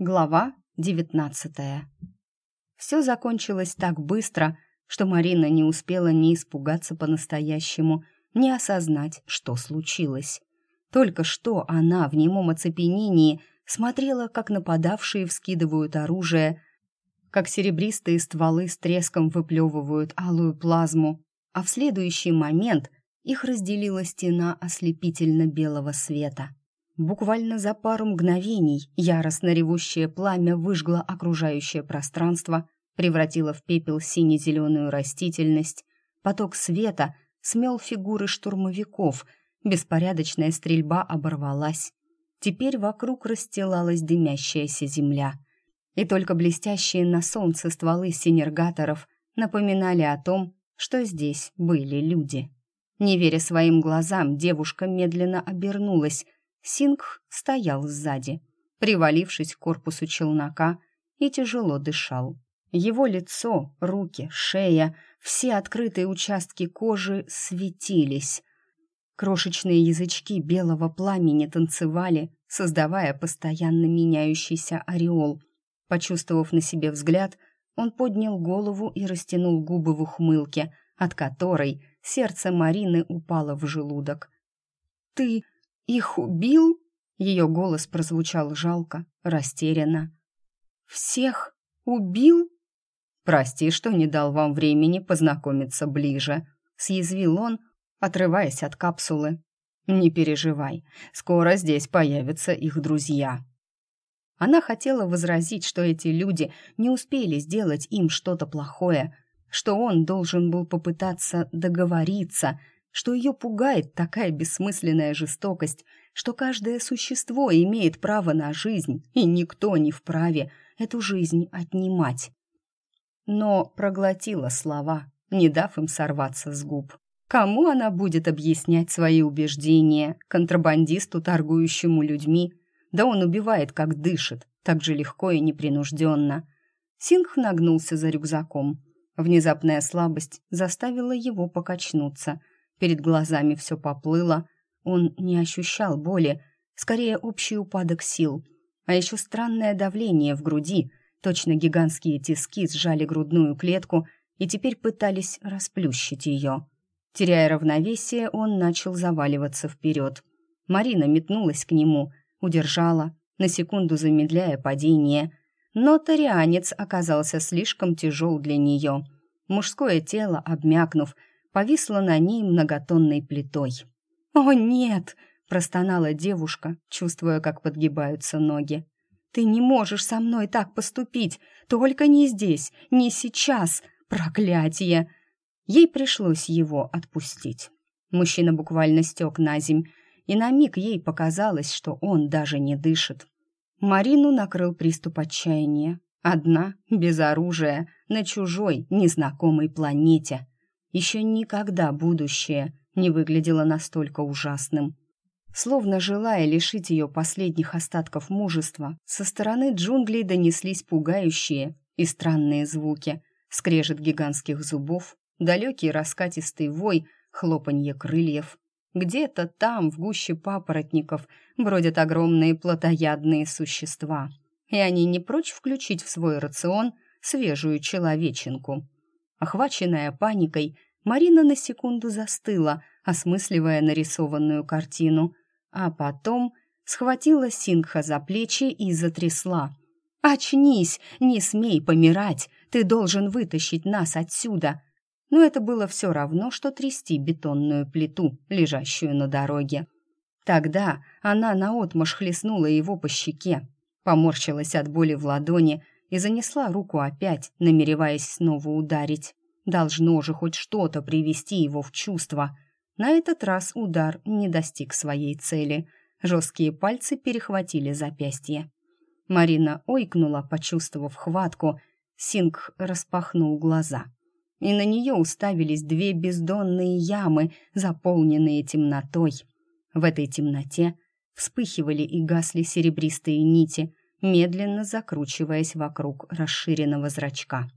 Глава девятнадцатая. Все закончилось так быстро, что Марина не успела ни испугаться по-настоящему, ни осознать, что случилось. Только что она в немом оцепенении смотрела, как нападавшие вскидывают оружие, как серебристые стволы с треском выплевывают алую плазму, а в следующий момент их разделила стена ослепительно-белого света. Буквально за пару мгновений яростно ревущее пламя выжгло окружающее пространство, превратило в пепел сине-зеленую растительность, поток света смел фигуры штурмовиков, беспорядочная стрельба оборвалась. Теперь вокруг расстилалась дымящаяся земля, и только блестящие на солнце стволы синергаторов напоминали о том, что здесь были люди. Не веря своим глазам, девушка медленно обернулась — Сингх стоял сзади, привалившись к корпусу челнока и тяжело дышал. Его лицо, руки, шея, все открытые участки кожи светились. Крошечные язычки белого пламени танцевали, создавая постоянно меняющийся ореол. Почувствовав на себе взгляд, он поднял голову и растянул губы в ухмылке, от которой сердце Марины упало в желудок. «Ты «Их убил?» Ее голос прозвучал жалко, растерянно. «Всех убил?» «Прости, что не дал вам времени познакомиться ближе», — съязвил он, отрываясь от капсулы. «Не переживай, скоро здесь появятся их друзья». Она хотела возразить, что эти люди не успели сделать им что-то плохое, что он должен был попытаться договориться — что ее пугает такая бессмысленная жестокость, что каждое существо имеет право на жизнь, и никто не вправе эту жизнь отнимать. Но проглотила слова, не дав им сорваться с губ. Кому она будет объяснять свои убеждения? Контрабандисту, торгующему людьми? Да он убивает, как дышит, так же легко и непринужденно. Сингх нагнулся за рюкзаком. Внезапная слабость заставила его покачнуться – Перед глазами все поплыло. Он не ощущал боли, скорее общий упадок сил. А еще странное давление в груди. Точно гигантские тиски сжали грудную клетку и теперь пытались расплющить ее. Теряя равновесие, он начал заваливаться вперед. Марина метнулась к нему, удержала, на секунду замедляя падение. Но тарианец оказался слишком тяжел для нее. Мужское тело, обмякнув, повисла на ней многотонной плитой. «О, нет!» — простонала девушка, чувствуя, как подгибаются ноги. «Ты не можешь со мной так поступить! Только не здесь, не сейчас! Проклятие!» Ей пришлось его отпустить. Мужчина буквально стек на земь, и на миг ей показалось, что он даже не дышит. Марину накрыл приступ отчаяния. Одна, без оружия, на чужой, незнакомой планете — еще никогда будущее не выглядело настолько ужасным. Словно желая лишить ее последних остатков мужества, со стороны джунглей донеслись пугающие и странные звуки. Скрежет гигантских зубов, далекий раскатистый вой, хлопанье крыльев. Где-то там, в гуще папоротников, бродят огромные плотоядные существа. И они не прочь включить в свой рацион свежую человеченку. Охваченная паникой, Марина на секунду застыла, осмысливая нарисованную картину, а потом схватила Сингха за плечи и затрясла. «Очнись! Не смей помирать! Ты должен вытащить нас отсюда!» Но это было все равно, что трясти бетонную плиту, лежащую на дороге. Тогда она наотмашь хлестнула его по щеке, поморщилась от боли в ладони и занесла руку опять, намереваясь снова ударить. Должно же хоть что-то привести его в чувство. На этот раз удар не достиг своей цели. Жесткие пальцы перехватили запястье. Марина ойкнула, почувствовав хватку. Синг распахнул глаза. И на нее уставились две бездонные ямы, заполненные темнотой. В этой темноте вспыхивали и гасли серебристые нити, медленно закручиваясь вокруг расширенного зрачка.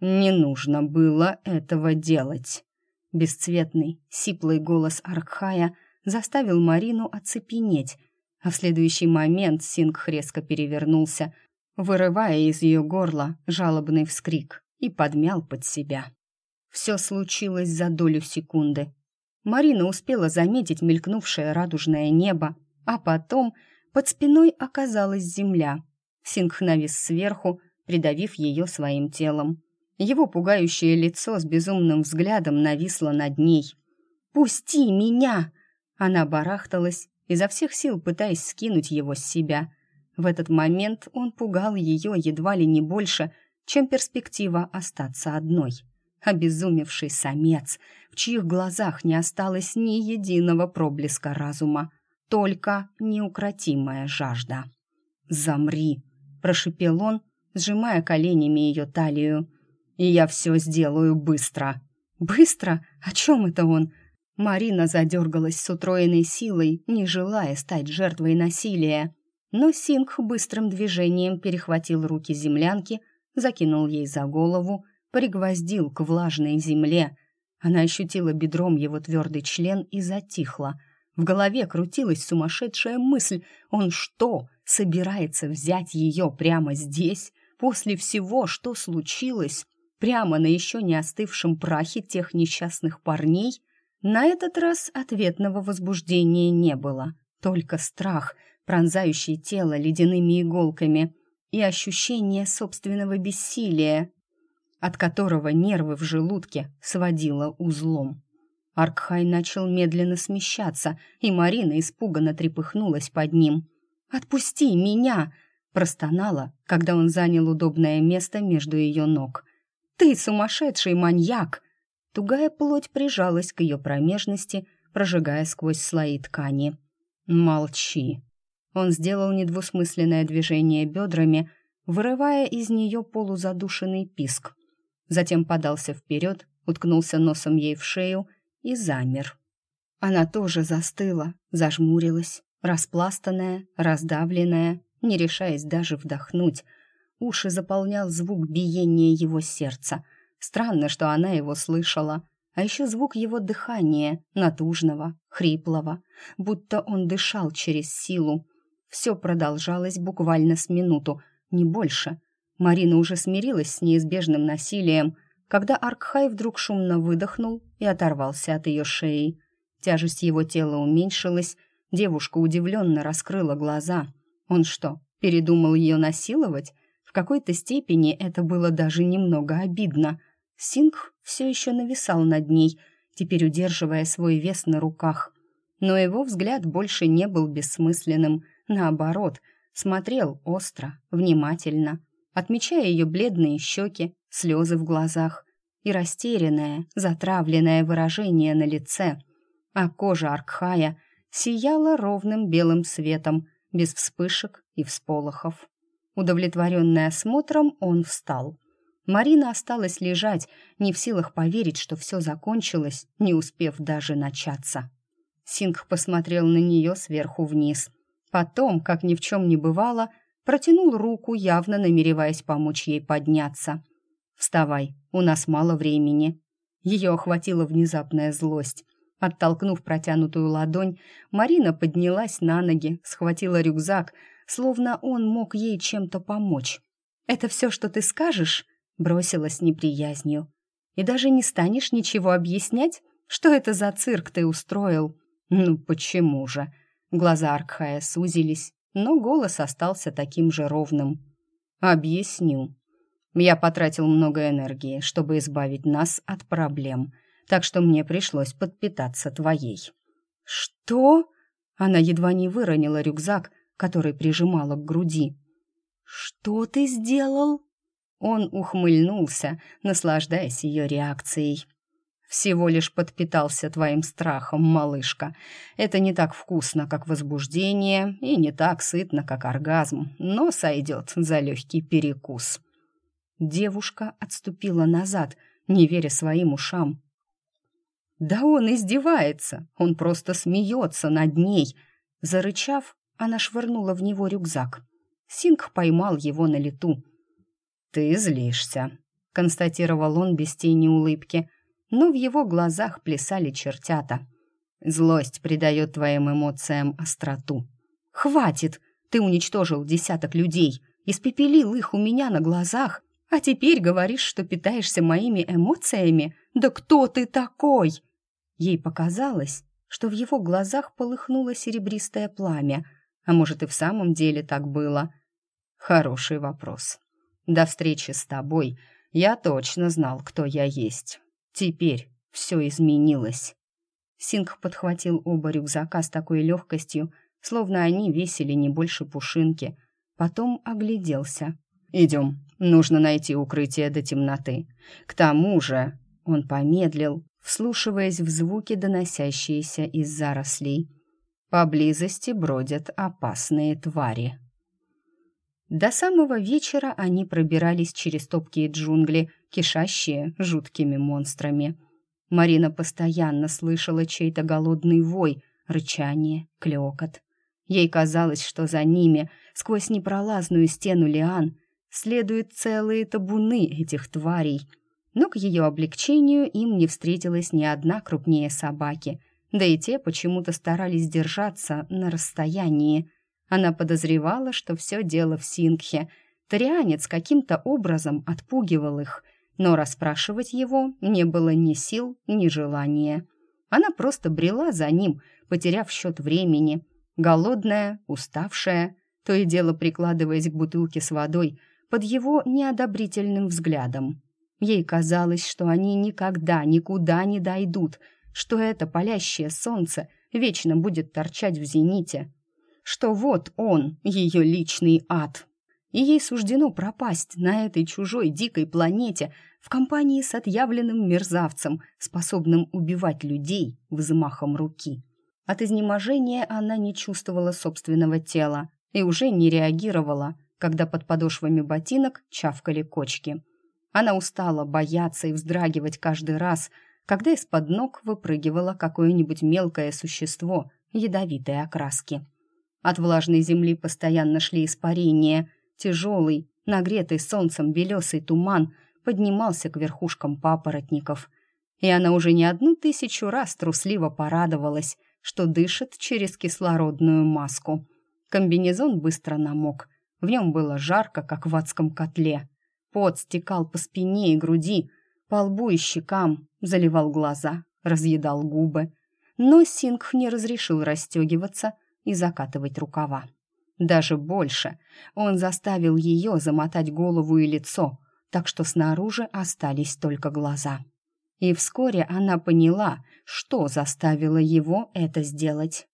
«Не нужно было этого делать!» Бесцветный, сиплый голос Аркхая заставил Марину оцепенеть. а в следующий момент Сингх резко перевернулся, вырывая из ее горла жалобный вскрик и подмял под себя. Все случилось за долю секунды. Марина успела заметить мелькнувшее радужное небо, а потом под спиной оказалась земля. Сингх навис сверху, придавив ее своим телом. Его пугающее лицо с безумным взглядом нависло над ней. «Пусти меня!» Она барахталась, изо всех сил пытаясь скинуть его с себя. В этот момент он пугал ее едва ли не больше, чем перспектива остаться одной. Обезумевший самец, в чьих глазах не осталось ни единого проблеска разума, только неукротимая жажда. «Замри!» — прошипел он, сжимая коленями ее талию. «И я все сделаю быстро!» «Быстро? О чем это он?» Марина задергалась с утроенной силой, не желая стать жертвой насилия. Но Сингх быстрым движением перехватил руки землянки закинул ей за голову, пригвоздил к влажной земле. Она ощутила бедром его твердый член и затихла. В голове крутилась сумасшедшая мысль. Он что, собирается взять ее прямо здесь, после всего, что случилось, прямо на еще не остывшем прахе тех несчастных парней? На этот раз ответного возбуждения не было, только страх, пронзающий тело ледяными иголками — и ощущение собственного бессилия, от которого нервы в желудке сводило узлом. Аркхай начал медленно смещаться, и Марина испуганно трепыхнулась под ним. «Отпусти меня!» — простонала, когда он занял удобное место между ее ног. «Ты сумасшедший маньяк!» Тугая плоть прижалась к ее промежности, прожигая сквозь слои ткани. «Молчи!» Он сделал недвусмысленное движение бедрами, вырывая из нее полузадушенный писк. Затем подался вперед, уткнулся носом ей в шею и замер. Она тоже застыла, зажмурилась, распластанная, раздавленная, не решаясь даже вдохнуть. Уши заполнял звук биения его сердца. Странно, что она его слышала. А еще звук его дыхания, натужного, хриплого, будто он дышал через силу, все продолжалось буквально с минуту, не больше. Марина уже смирилась с неизбежным насилием, когда Аркхай вдруг шумно выдохнул и оторвался от ее шеи. Тяжесть его тела уменьшилась, девушка удивленно раскрыла глаза. Он что, передумал ее насиловать? В какой-то степени это было даже немного обидно. Сингх все еще нависал над ней, теперь удерживая свой вес на руках. Но его взгляд больше не был бессмысленным — Наоборот, смотрел остро, внимательно, отмечая ее бледные щеки, слезы в глазах и растерянное, затравленное выражение на лице. А кожа Аркхая сияла ровным белым светом, без вспышек и всполохов. Удовлетворенный осмотром, он встал. Марина осталась лежать, не в силах поверить, что все закончилось, не успев даже начаться. Сингх посмотрел на нее сверху вниз — Потом, как ни в чем не бывало, протянул руку, явно намереваясь помочь ей подняться. «Вставай, у нас мало времени». Ее охватила внезапная злость. Оттолкнув протянутую ладонь, Марина поднялась на ноги, схватила рюкзак, словно он мог ей чем-то помочь. «Это все, что ты скажешь?» — бросила с неприязнью. «И даже не станешь ничего объяснять? Что это за цирк ты устроил?» «Ну почему же?» Глаза Аркхая сузились, но голос остался таким же ровным. «Объясню. Я потратил много энергии, чтобы избавить нас от проблем, так что мне пришлось подпитаться твоей». «Что?» Она едва не выронила рюкзак, который прижимала к груди. «Что ты сделал?» Он ухмыльнулся, наслаждаясь ее реакцией. Всего лишь подпитался твоим страхом, малышка. Это не так вкусно, как возбуждение, и не так сытно, как оргазм, но сойдет за легкий перекус». Девушка отступила назад, не веря своим ушам. «Да он издевается, он просто смеется над ней!» Зарычав, она швырнула в него рюкзак. Синг поймал его на лету. «Ты злишься», — констатировал он без тени улыбки, — но в его глазах плясали чертята. Злость придает твоим эмоциям остроту. Хватит! Ты уничтожил десяток людей, испепелил их у меня на глазах, а теперь говоришь, что питаешься моими эмоциями? Да кто ты такой?» Ей показалось, что в его глазах полыхнуло серебристое пламя, а может и в самом деле так было. «Хороший вопрос. До встречи с тобой я точно знал, кто я есть. Теперь все изменилось». Сингх подхватил оба рюкзака с такой легкостью, словно они весили не больше пушинки. Потом огляделся. «Идем, нужно найти укрытие до темноты. К тому же...» Он помедлил, вслушиваясь в звуки, доносящиеся из зарослей. «Поблизости бродят опасные твари». До самого вечера они пробирались через топкие джунгли, кишащие жуткими монстрами. Марина постоянно слышала чей-то голодный вой, рычание, клёкот. Ей казалось, что за ними, сквозь непролазную стену лиан, следуют целые табуны этих тварей. Но к ее облегчению им не встретилась ни одна крупнее собаки, да и те почему-то старались держаться на расстоянии. Она подозревала, что все дело в Сингхе. Тарианец каким-то образом отпугивал их, но расспрашивать его не было ни сил, ни желания. Она просто брела за ним, потеряв счет времени — голодная, уставшая, то и дело прикладываясь к бутылке с водой под его неодобрительным взглядом. Ей казалось, что они никогда никуда не дойдут, что это палящее солнце вечно будет торчать в зените, что вот он, ее личный ад, и ей суждено пропасть на этой чужой дикой планете в компании с отъявленным мерзавцем, способным убивать людей взмахом руки. От изнеможения она не чувствовала собственного тела и уже не реагировала, когда под подошвами ботинок чавкали кочки. Она устала бояться и вздрагивать каждый раз, когда из-под ног выпрыгивало какое-нибудь мелкое существо ядовитой окраски. От влажной земли постоянно шли испарения. Тяжелый, нагретый солнцем белесый туман поднимался к верхушкам папоротников. И она уже не одну тысячу раз трусливо порадовалась, что дышит через кислородную маску. Комбинезон быстро намок. В нем было жарко, как в адском котле. Пот стекал по спине и груди, по лбу и щекам, заливал глаза, разъедал губы. Но Сингх не разрешил расстегиваться и закатывать рукава. Даже больше он заставил ее замотать голову и лицо, так что снаружи остались только глаза. И вскоре она поняла, что заставило его это сделать.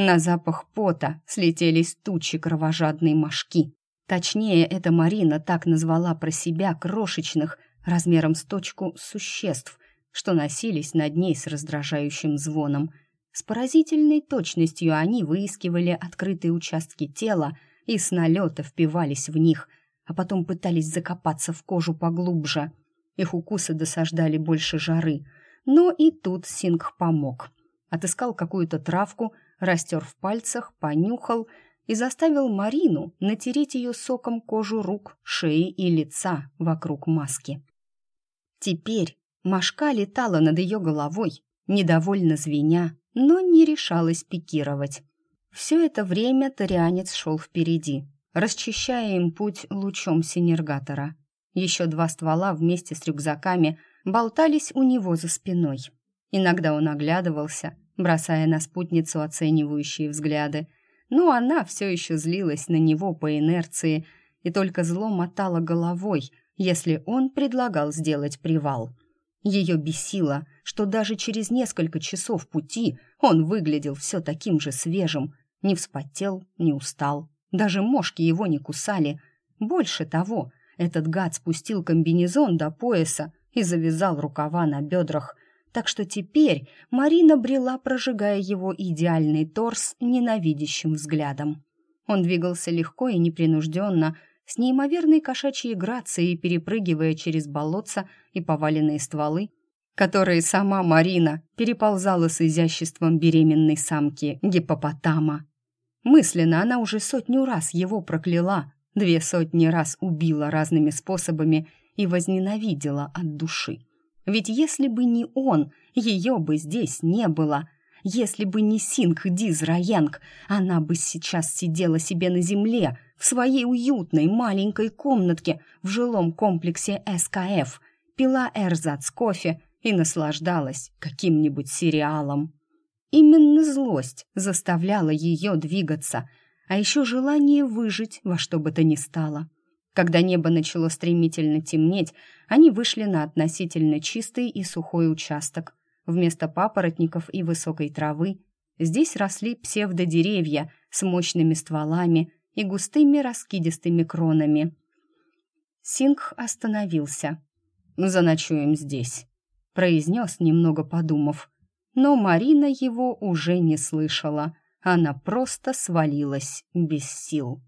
На запах пота слетелись тучи кровожадной мошки. Точнее, эта Марина так назвала про себя крошечных, размером с точку, существ, что носились над ней с раздражающим звоном. С поразительной точностью они выискивали открытые участки тела и с налета впивались в них, а потом пытались закопаться в кожу поглубже — их укусы досаждали больше жары. Но и тут Синг помог. Отыскал какую-то травку, растер в пальцах, понюхал и заставил Марину натереть ее соком кожу рук, шеи и лица вокруг маски. Теперь Машка летала над ее головой, недовольно звеня, но не решалась пикировать. Все это время тарианец шел впереди, расчищая им путь лучом синергатора. Еще два ствола вместе с рюкзаками болтались у него за спиной. Иногда он оглядывался, бросая на спутницу оценивающие взгляды, но она все еще злилась на него по инерции и только зло мотала головой, если он предлагал сделать привал. Ее бесило, что даже через несколько часов пути он выглядел все таким же свежим, не вспотел, не устал, даже мошки его не кусали. Больше того, этот гад спустил комбинезон до пояса и завязал рукава на бедрах, так что теперь Марина брела, прожигая его идеальный торс ненавидящим взглядом. Он двигался легко и непринужденно, с неимоверной кошачьей грацией, перепрыгивая через болотца и поваленные стволы, которые сама Марина переползала с изяществом беременной самки гипопотама. Мысленно она уже сотню раз его прокляла, Две сотни раз убила разными способами и возненавидела от души. Ведь если бы не он, ее бы здесь не было. Если бы не Синг Диз Раянг, она бы сейчас сидела себе на земле, в своей уютной маленькой комнатке в жилом комплексе СКФ, пила эрзац кофе и наслаждалась каким-нибудь сериалом. Именно злость заставляла ее двигаться, а еще желание выжить во что бы то ни стало. Когда небо начало стремительно темнеть, они вышли на относительно чистый и сухой участок. Вместо папоротников и высокой травы здесь росли псевдодеревья с мощными стволами и густыми раскидистыми кронами. Сингх остановился. «Заночуем здесь», — произнес, немного подумав. Но Марина его уже не слышала. Она просто свалилась без сил.